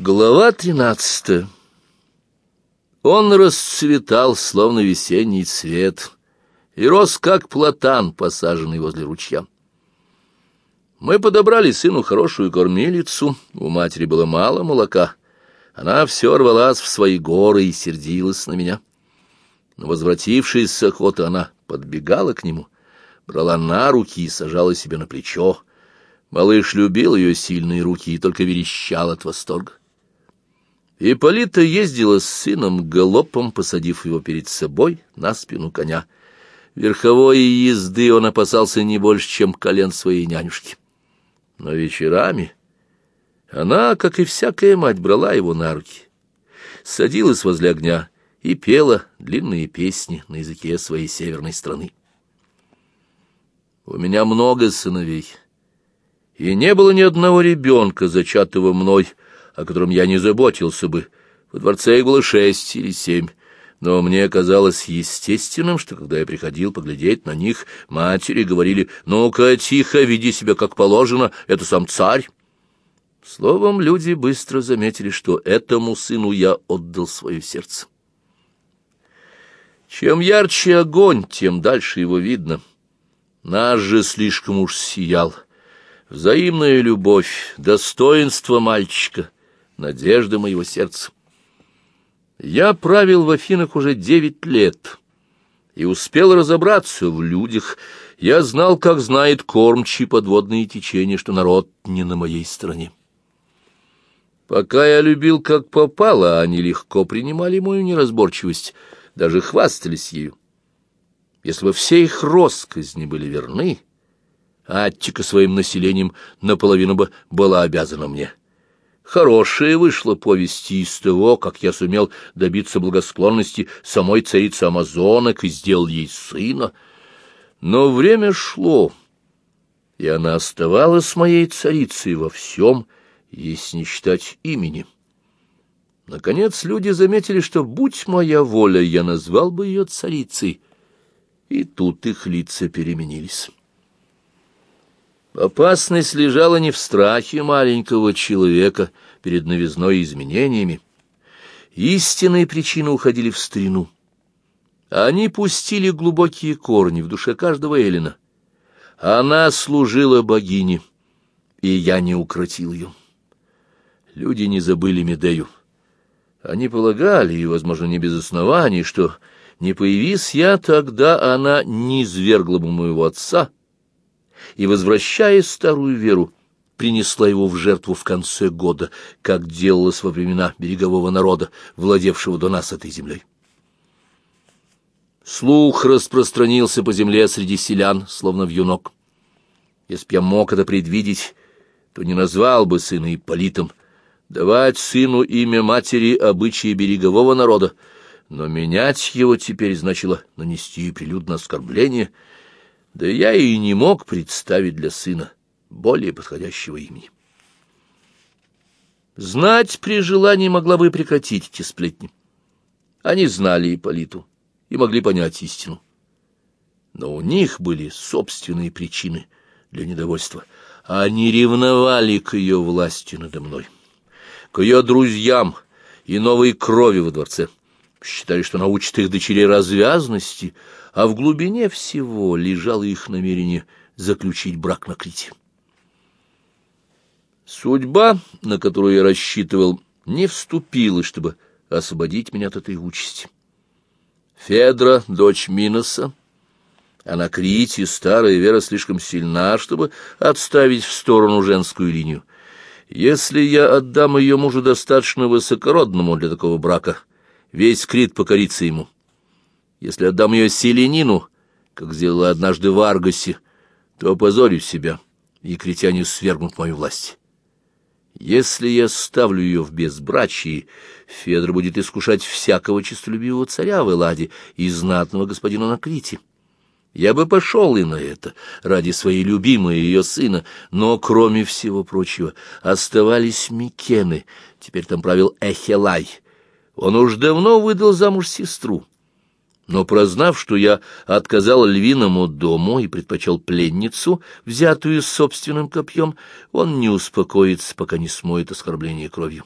Глава тринадцатая. Он расцветал, словно весенний цвет, и рос, как платан, посаженный возле ручья. Мы подобрали сыну хорошую кормилицу, у матери было мало молока. Она все рвалась в свои горы и сердилась на меня. Но, возвратившись с охоты, она подбегала к нему, брала на руки и сажала себе на плечо. Малыш любил ее сильные руки и только верещал от восторга. Ипполита ездила с сыном галопом, посадив его перед собой на спину коня. Верховой езды он опасался не больше, чем колен своей нянюшки. Но вечерами она, как и всякая мать, брала его на руки, садилась возле огня и пела длинные песни на языке своей северной страны. У меня много сыновей, и не было ни одного ребенка, зачатого мной, — о котором я не заботился бы. Во дворце их было шесть или семь. Но мне казалось естественным, что, когда я приходил поглядеть на них, матери говорили, «Ну-ка, тихо, веди себя как положено, это сам царь». Словом, люди быстро заметили, что этому сыну я отдал свое сердце. Чем ярче огонь, тем дальше его видно. Наш же слишком уж сиял. Взаимная любовь, достоинство мальчика — надежда моего сердца. Я правил в Афинах уже девять лет и успел разобраться в людях. Я знал, как знает кормчий подводные течения, что народ не на моей стороне. Пока я любил как попало, они легко принимали мою неразборчивость, даже хвастались ею. Если бы все их росказни были верны, Аттика своим населением наполовину бы была обязана мне. Хорошая вышла повесть из того, как я сумел добиться благосклонности самой царицы Амазонок и сделал ей сына. Но время шло, и она оставалась моей царицей во всем, если не считать имени. Наконец люди заметили, что, будь моя воля, я назвал бы ее царицей, и тут их лица переменились. Опасность лежала не в страхе маленького человека перед новизной и изменениями. Истинные причины уходили в старину. Они пустили глубокие корни в душе каждого Эллина. Она служила богине, и я не укротил ее. Люди не забыли Медею. Они полагали, и, возможно, не без оснований, что, не появись я, тогда она не извергла бы моего отца — и, возвращая старую веру, принесла его в жертву в конце года, как делалось во времена берегового народа, владевшего до нас этой землей. Слух распространился по земле среди селян, словно вьюнок. Если б я мог это предвидеть, то не назвал бы сына Ипполитом. Давать сыну имя матери — обычаи берегового народа, но менять его теперь значило нанести прилюдно оскорбление — да я и не мог представить для сына более подходящего имени. Знать при желании могла бы прекратить эти сплетни. Они знали Ипполиту и могли понять истину. Но у них были собственные причины для недовольства. Они ревновали к ее власти надо мной, к ее друзьям и новой крови во дворце. Считали, что научит их дочерей развязности, а в глубине всего лежало их намерение заключить брак на Крите. Судьба, на которую я рассчитывал, не вступила, чтобы освободить меня от этой участи. Федра, дочь Миноса, а на Крите старая вера слишком сильна, чтобы отставить в сторону женскую линию. Если я отдам ее мужу достаточно высокородному для такого брака, весь Крит покорится ему. Если отдам ее селенину, как сделала однажды в Аргосе, то опозорю себя, и критяне свергнут мою власть. Если я ставлю ее в безбрачии, Федор будет искушать всякого честолюбивого царя в Эладе и знатного господина на Крите. Я бы пошел и на это, ради своей любимой ее сына, но, кроме всего прочего, оставались Микены, теперь там правил Эхелай. Он уж давно выдал замуж сестру, но, прознав, что я отказал львиному дому и предпочел пленницу, взятую собственным копьем, он не успокоится, пока не смоет оскорбление кровью.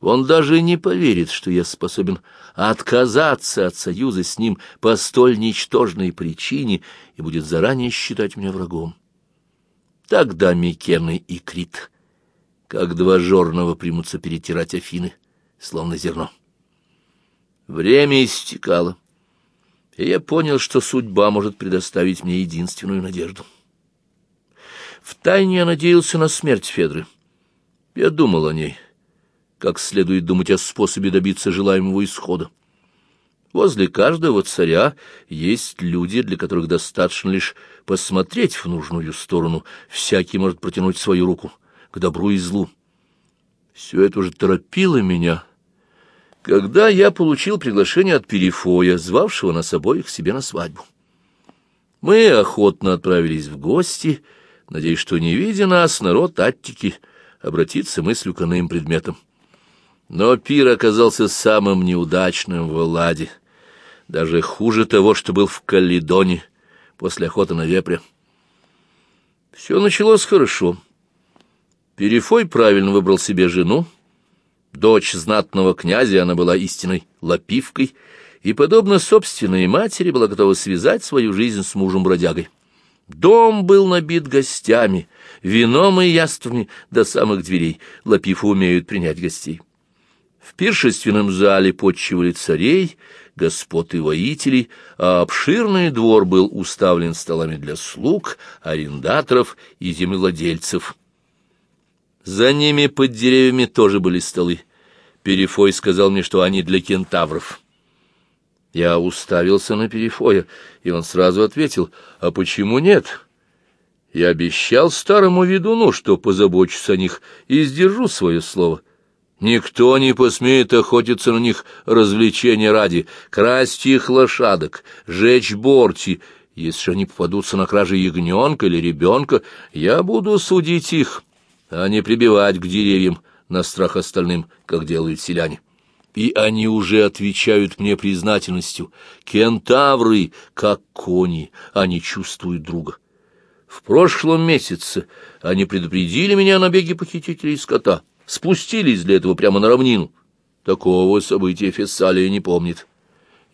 Он даже не поверит, что я способен отказаться от союза с ним по столь ничтожной причине и будет заранее считать меня врагом. Тогда Микены и Крит, как два жорного, примутся перетирать Афины, словно зерно. Время истекало, и я понял, что судьба может предоставить мне единственную надежду. Втайне я надеялся на смерть Федры. Я думал о ней, как следует думать о способе добиться желаемого исхода. Возле каждого царя есть люди, для которых достаточно лишь посмотреть в нужную сторону. Всякий может протянуть свою руку к добру и злу. Все это уже торопило меня — когда я получил приглашение от Перифоя, звавшего нас обоих к себе на свадьбу. Мы охотно отправились в гости, надеясь, что, не видя нас, народ Аттики обратится мыслью к иным предметам. Но пир оказался самым неудачным в Элладе, даже хуже того, что был в Каллидоне после охоты на вепря. Все началось хорошо. Перифой правильно выбрал себе жену, Дочь знатного князя, она была истинной лапивкой, и, подобно собственной матери, была готова связать свою жизнь с мужем-бродягой. Дом был набит гостями, вином и яствами до самых дверей. Лапифы умеют принять гостей. В пиршественном зале подчивали царей, господ и воителей, а обширный двор был уставлен столами для слуг, арендаторов и землевладельцев. За ними под деревьями тоже были столы. Перефой сказал мне, что они для кентавров. Я уставился на Перефоя, и он сразу ответил, а почему нет? Я обещал старому ведуну, что позабочусь о них и сдержу свое слово. Никто не посмеет охотиться на них развлечения ради, красть их лошадок, жечь борти. Если они попадутся на краже ягненка или ребенка, я буду судить их а не прибивать к деревьям на страх остальным, как делают селяне. И они уже отвечают мне признательностью. Кентавры, как кони, они чувствуют друга. В прошлом месяце они предупредили меня о набеге похитителей скота, спустились для этого прямо на равнину. Такого события Фессалия не помнит.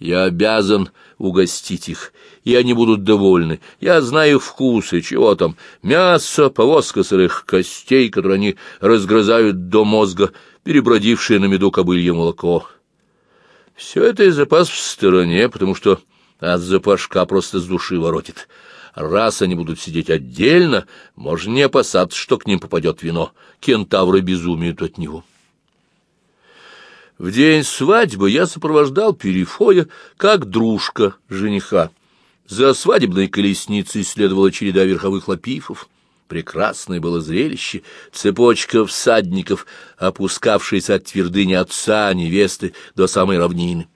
Я обязан угостить их, и они будут довольны. Я знаю вкусы, чего там. Мясо, повозка сырых костей, которые они разгрызают до мозга, перебродившее на меду кобылье молоко. Все это и запас в стороне, потому что от запашка просто с души воротит. Раз они будут сидеть отдельно, можно не опасаться, что к ним попадет вино. Кентавры безумеют от него. В день свадьбы я сопровождал Перифоя как дружка жениха. За свадебной колесницей следовала череда верховых лапифов. Прекрасное было зрелище, цепочка всадников, опускавшаяся от твердыни отца невесты до самой равнины.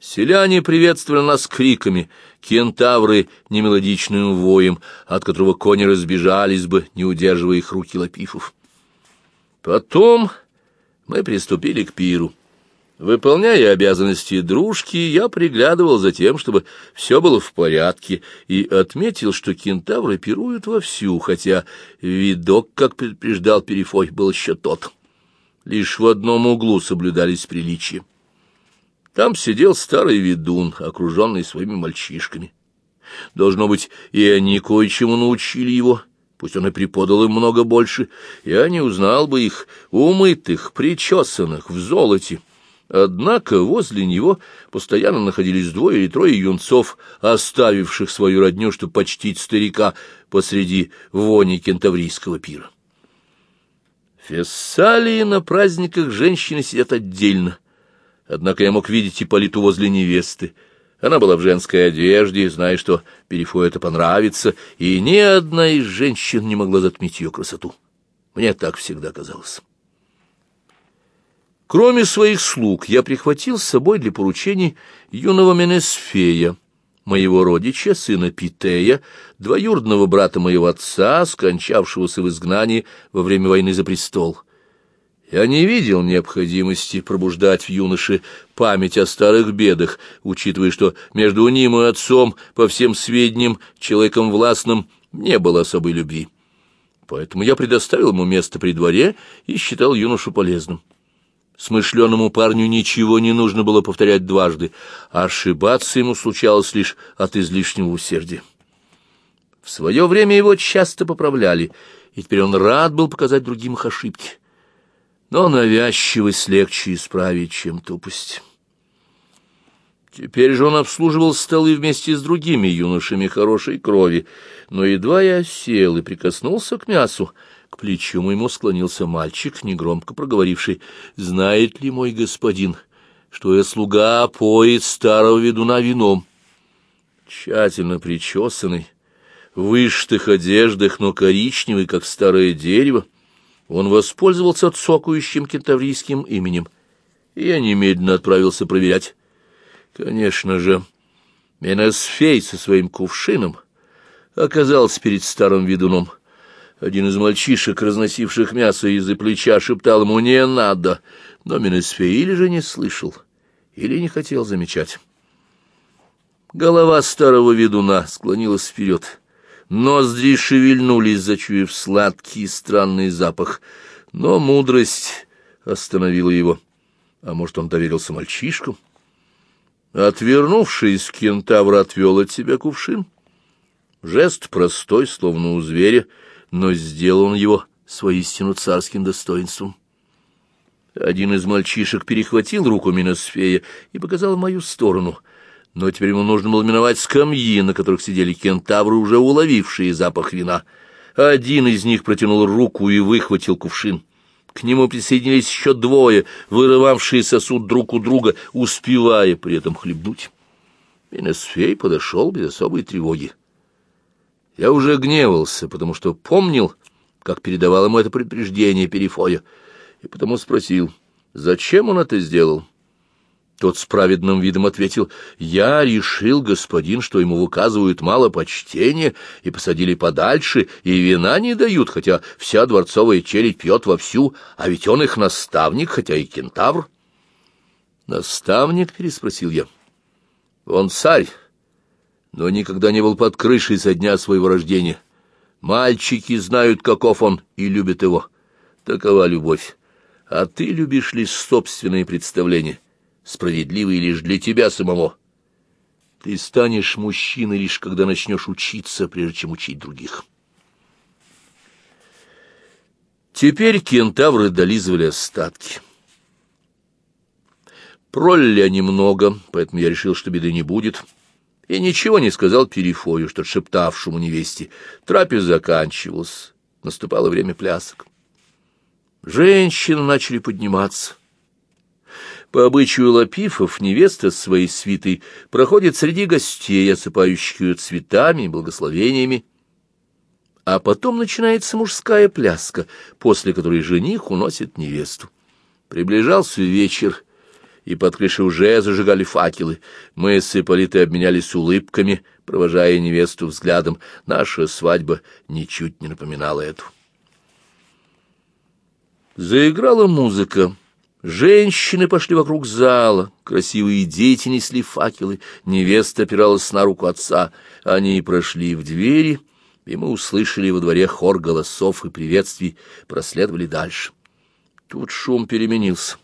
Селяне приветствовали нас криками, кентавры — немелодичным воем, от которого кони разбежались бы, не удерживая их руки лапифов. Потом мы приступили к пиру. Выполняя обязанности дружки, я приглядывал за тем, чтобы все было в порядке, и отметил, что кентавры пируют вовсю, хотя видок, как предупреждал Перефой, был еще тот. Лишь в одном углу соблюдались приличия. Там сидел старый ведун, окруженный своими мальчишками. Должно быть, и они кое-чему научили его, пусть он и преподал им много больше, я не узнал бы их, умытых, причесанных, в золоте. Однако возле него постоянно находились двое или трое юнцов, оставивших свою родню, чтобы почтить старика посреди вони кентаврийского пира. Фессалии на праздниках женщины сидят отдельно. Однако я мог видеть Ипполиту возле невесты. Она была в женской одежде, зная, что Перифу это понравится, и ни одна из женщин не могла затмить ее красоту. Мне так всегда казалось. Кроме своих слуг, я прихватил с собой для поручений юного Менесфея, моего родича, сына Питея, двоюродного брата моего отца, скончавшегося в изгнании во время войны за престол. Я не видел необходимости пробуждать в юноше память о старых бедах, учитывая, что между ним и отцом, по всем сведениям, человеком властным, не было особой любви. Поэтому я предоставил ему место при дворе и считал юношу полезным. Смышленому парню ничего не нужно было повторять дважды, а ошибаться ему случалось лишь от излишнего усердия. В свое время его часто поправляли, и теперь он рад был показать другим их ошибки. Но навязчивость легче исправить, чем тупость. Теперь же он обслуживал столы вместе с другими юношами хорошей крови, но едва я сел и прикоснулся к мясу, к плечу моему склонился мальчик, негромко проговоривший, «Знает ли мой господин, что я слуга поет старого ведуна вином?» Тщательно причесанный, в вышитых одеждах, но коричневый, как старое дерево, он воспользовался цокающим кентаврийским именем, и я немедленно отправился проверять. Конечно же, Менесфей со своим кувшином оказался перед старым ведуном. Один из мальчишек, разносивших мясо из-за плеча, шептал ему «не надо», но Менесфей или же не слышал, или не хотел замечать. Голова старого ведуна склонилась вперед. Ноздри шевельнулись, зачуяв сладкий и странный запах, но мудрость остановила его. А может, он доверился мальчишку? Отвернувшись, кентавр отвел от себя кувшин. Жест простой, словно у зверя, но сделал он его с воистину царским достоинством. Один из мальчишек перехватил руку Миносфея и показал в мою сторону — но теперь ему нужно было миновать скамьи, на которых сидели кентавры, уже уловившие запах вина. Один из них протянул руку и выхватил кувшин. К нему присоединились еще двое, вырывавшие сосуд друг у друга, успевая при этом хлебнуть. Миносфей подошел без особой тревоги. Я уже гневался, потому что помнил, как передавал ему это предупреждение Перифоя, и потому спросил, зачем он это сделал. Тот с праведным видом ответил, «Я решил, господин, что ему выказывают мало почтения и посадили подальше, и вина не дают, хотя вся дворцовая челядь пьет вовсю, а ведь он их наставник, хотя и кентавр». «Наставник?» — переспросил я. «Он царь, но никогда не был под крышей со дня своего рождения. Мальчики знают, каков он, и любят его. Такова любовь. А ты любишь лишь собственные представления» справедливый лишь для тебя самого. Ты станешь мужчиной лишь когда начнешь учиться, прежде чем учить других. Теперь кентавры долизывали остатки. Пролили они много, поэтому я решил, что беды не будет, и ничего не сказал Перифою, что шептавшему невесте. Трапез заканчивалась, наступало время плясок. Женщины начали подниматься. По обычаю лапифов невеста с своей свитой проходит среди гостей, осыпающих ее цветами и благословениями. А потом начинается мужская пляска, после которой жених уносит невесту. Приближался вечер, и под крышей уже зажигали факелы. Мы с Ипполитой обменялись улыбками, провожая невесту взглядом. Наша свадьба ничуть не напоминала эту. Заиграла музыка. Женщины пошли вокруг зала, красивые дети несли факелы, невеста опиралась на руку отца. Они прошли в двери, и мы услышали во дворе хор голосов и приветствий, проследовали дальше. Тут шум переменился.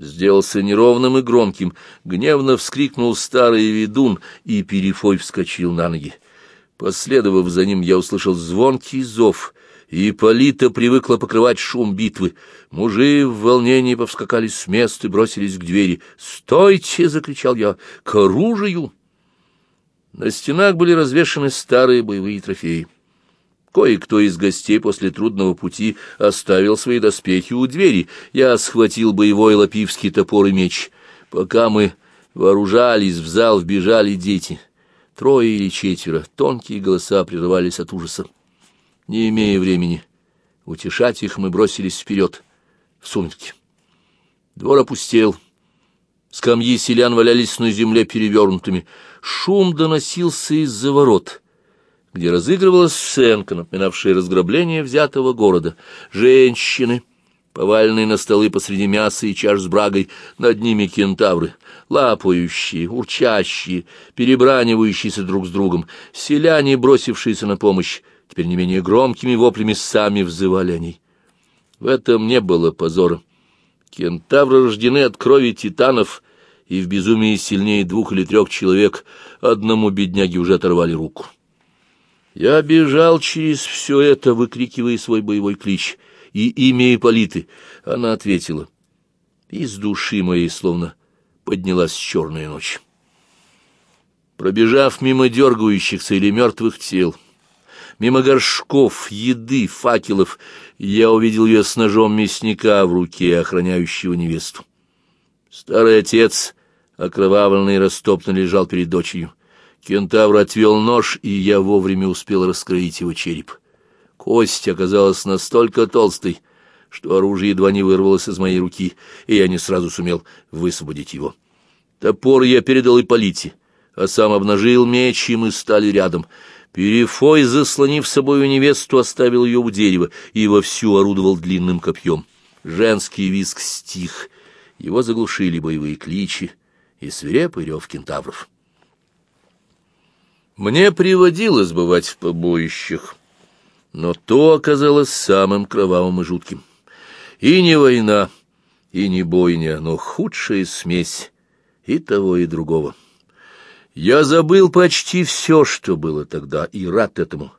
Сделался неровным и громким, гневно вскрикнул старый ведун, и Перефой вскочил на ноги. Последовав за ним, я услышал звонкий зов — и Полита привыкла покрывать шум битвы. Мужи в волнении повскакали с места и бросились к двери. «Стойте!» — закричал я. «К оружию!» На стенах были развешаны старые боевые трофеи. Кое-кто из гостей после трудного пути оставил свои доспехи у двери. Я схватил боевой лапивский топор и меч. Пока мы вооружались, в зал вбежали дети. Трое или четверо, тонкие голоса прерывались от ужаса. Не имея времени утешать их, мы бросились вперед, в сумерки. Двор опустел. Скамьи селян валялись на земле перевернутыми. Шум доносился из-за ворот, где разыгрывалась сценка, напоминавшая разграбление взятого города. Женщины, поваленные на столы посреди мяса и чаш с брагой, над ними кентавры, лапающие, урчащие, перебранивающиеся друг с другом, селяне, бросившиеся на помощь, теперь не менее громкими воплями сами взывали они. В этом не было позора. Кентавры рождены от крови титанов и в безумии сильнее двух или трех человек. Одному бедняге уже оторвали руку. Я бежал через все это, выкрикивая свой боевой клич. И имя Ипполиты. Она ответила. Из души моей словно поднялась черная ночь. Пробежав мимо дергающихся или мертвых тел, мимо горшков, еды, факелов, я увидел ее с ножом мясника в руке, охраняющего невесту. Старый отец, окровавленный и растоптанный, лежал перед дочерью. Кентавр отвел нож, и я вовремя успел раскроить его череп. Кость оказалась настолько толстой, что оружие едва не вырвалось из моей руки, и я не сразу сумел высвободить его. Топор я передал Ипполите, а сам обнажил меч, и мы стали рядом — Перефой, заслонив собою невесту, оставил ее у дерева и вовсю орудовал длинным копьем. Женский виск стих, его заглушили боевые кличи и свирепый рев кентавров. Мне приводилось бывать в побоищах, но то оказалось самым кровавым и жутким. И не война, и не бойня, но худшая смесь и того, и другого. Я забыл почти все, что было тогда, и рад этому.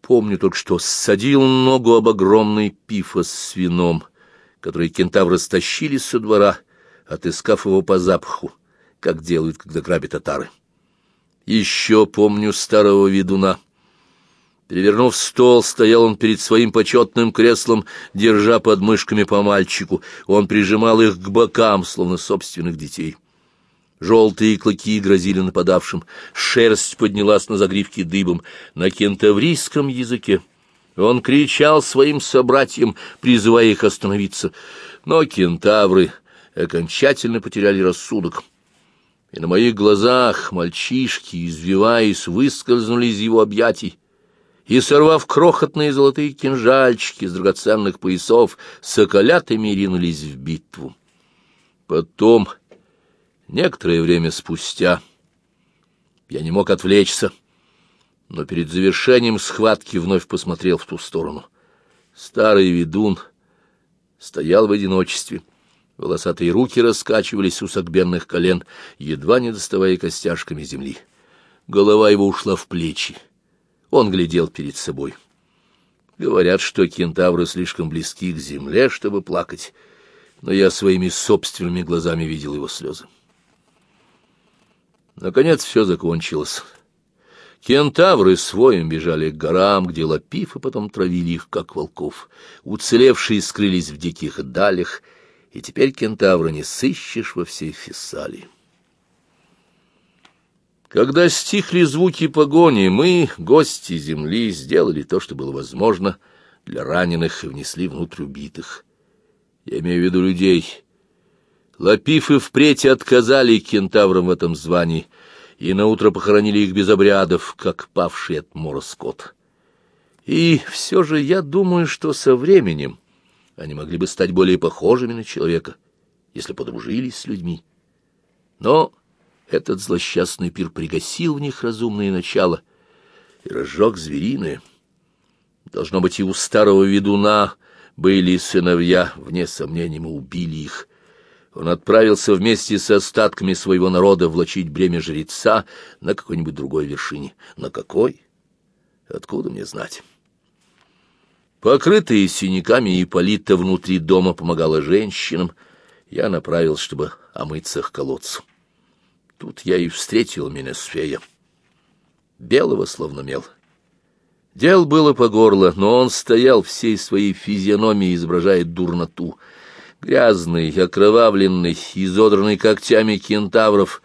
Помню только, что ссадил ногу об огромный пифос с вином, который кентавры стащили со двора, отыскав его по запаху, как делают, когда грабят татары. Еще помню старого ведуна. Перевернув стол, стоял он перед своим почетным креслом, держа под мышками по мальчику. Он прижимал их к бокам, словно собственных детей. Желтые клыки грозили нападавшим, шерсть поднялась на загривке дыбом. На кентаврийском языке он кричал своим собратьям, призывая их остановиться. Но кентавры окончательно потеряли рассудок. И на моих глазах мальчишки, извиваясь, выскользнули из его объятий, и, сорвав крохотные золотые кинжальчики из драгоценных поясов, соколятами ринулись в битву. Потом Некоторое время спустя я не мог отвлечься, но перед завершением схватки вновь посмотрел в ту сторону. Старый ведун стоял в одиночестве. Волосатые руки раскачивались у согбенных колен, едва не доставая костяшками земли. Голова его ушла в плечи. Он глядел перед собой. Говорят, что кентавры слишком близки к земле, чтобы плакать, но я своими собственными глазами видел его слезы. Наконец все закончилось. Кентавры своим бежали к горам, где лапифы потом травили их, как волков. Уцелевшие скрылись в диких далях, и теперь кентавра не сыщешь во всей Фессалии. Когда стихли звуки погони, мы, гости земли, сделали то, что было возможно для раненых и внесли внутрь убитых. Я имею в виду людей, Лапифы впредь отказали кентаврам в этом звании, и наутро похоронили их без обрядов, как павший от мора скот. И все же я думаю, что со временем они могли бы стать более похожими на человека, если подружились с людьми. Но этот злосчастный пир пригасил в них разумное начало и разжег звериное. Должно быть, и у старого ведуна были сыновья, вне сомнений мы убили их, он отправился вместе с остатками своего народа влачить бремя жреца на какой-нибудь другой вершине. На какой? Откуда мне знать? Покрытые синяками Ипполита внутри дома помогала женщинам. Я направился, чтобы омыться к колодцу. Тут я и встретил Менесфея. Белого словно мел. Дел было по горло, но он стоял всей своей физиономией, изображая дурноту — грязный, окровавленный, изодранный когтями кентавров.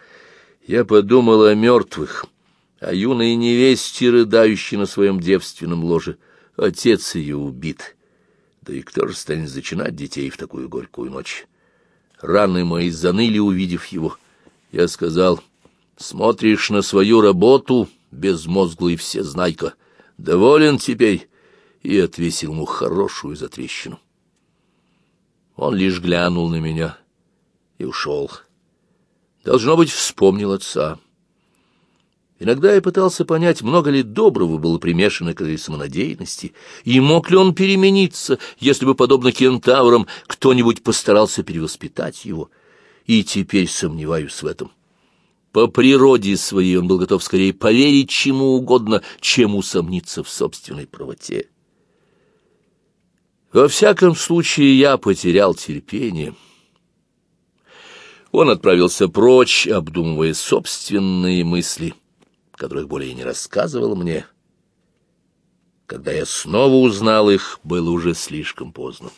Я подумал о мертвых, о юной невесте, рыдающей на своем девственном ложе. Отец ее убит. Да и кто же станет зачинать детей в такую горькую ночь? Раны мои заныли, увидев его. Я сказал, смотришь на свою работу, безмозглый всезнайка, доволен теперь, и отвесил ему хорошую затрещину. Он лишь глянул на меня и ушел. Должно быть, вспомнил отца. Иногда я пытался понять, много ли доброго было примешано к этой самонадеянности, и мог ли он перемениться, если бы, подобно кентаврам, кто-нибудь постарался перевоспитать его. И теперь сомневаюсь в этом. По природе своей он был готов скорее поверить чему угодно, чем усомниться в собственной правоте. Во всяком случае, я потерял терпение. Он отправился прочь, обдумывая собственные мысли, которых более не рассказывал мне. Когда я снова узнал их, было уже слишком поздно.